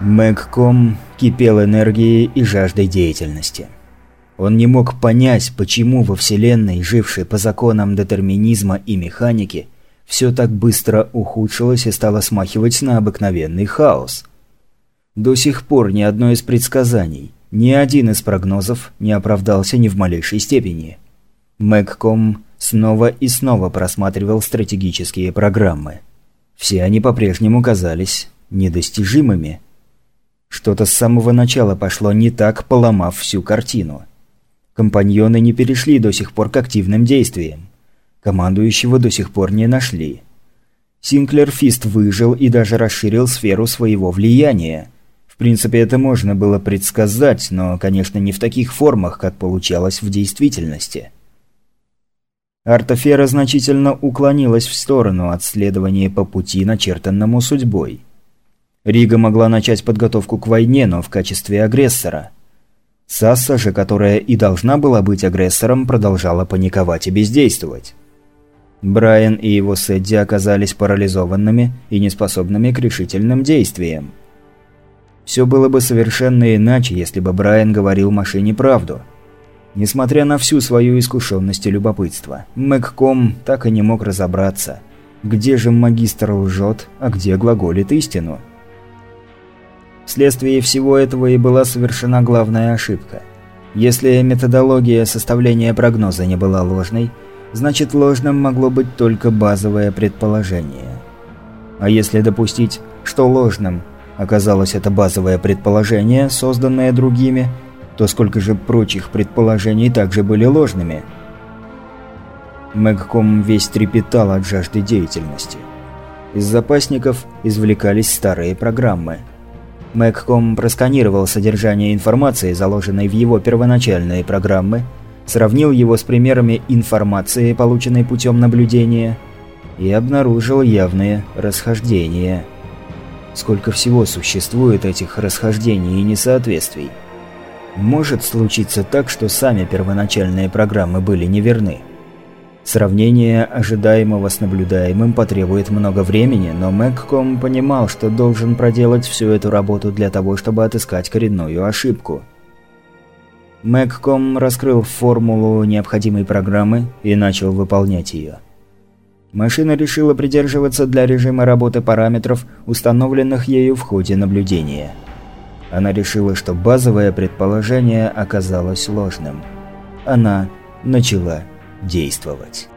Мэгком кипел энергией и жаждой деятельности. Он не мог понять, почему во Вселенной, жившей по законам детерминизма и механики, все так быстро ухудшилось и стало смахивать на обыкновенный хаос. До сих пор ни одно из предсказаний, ни один из прогнозов не оправдался ни в малейшей степени. Мэгком снова и снова просматривал стратегические программы. Все они по-прежнему казались недостижимыми. Что-то с самого начала пошло не так, поломав всю картину. Компаньоны не перешли до сих пор к активным действиям. Командующего до сих пор не нашли. Синклер Фист выжил и даже расширил сферу своего влияния. В принципе, это можно было предсказать, но, конечно, не в таких формах, как получалось в действительности. Артофера значительно уклонилась в сторону от следования по пути, начертанному судьбой. Рига могла начать подготовку к войне, но в качестве агрессора. Сасса же, которая и должна была быть агрессором, продолжала паниковать и бездействовать. Брайан и его Сэдди оказались парализованными и неспособными к решительным действиям. Все было бы совершенно иначе, если бы Брайан говорил машине правду – Несмотря на всю свою искушенность и любопытство, Мэгком так и не мог разобраться, где же магистр лжет, а где глаголит истину. Вследствие всего этого и была совершена главная ошибка. Если методология составления прогноза не была ложной, значит ложным могло быть только базовое предположение. А если допустить, что ложным оказалось это базовое предположение, созданное другими – то сколько же прочих предположений также были ложными. Мэгком весь трепетал от жажды деятельности. Из запасников извлекались старые программы. Мэгком просканировал содержание информации, заложенной в его первоначальные программы, сравнил его с примерами информации, полученной путем наблюдения, и обнаружил явные расхождения. Сколько всего существует этих расхождений и несоответствий. Может случиться так, что сами первоначальные программы были неверны. Сравнение ожидаемого с наблюдаемым потребует много времени, но Мэгком понимал, что должен проделать всю эту работу для того, чтобы отыскать коренную ошибку. Мэгком раскрыл формулу необходимой программы и начал выполнять ее. Машина решила придерживаться для режима работы параметров, установленных ею в ходе наблюдения – она решила, что базовое предположение оказалось ложным. Она начала действовать.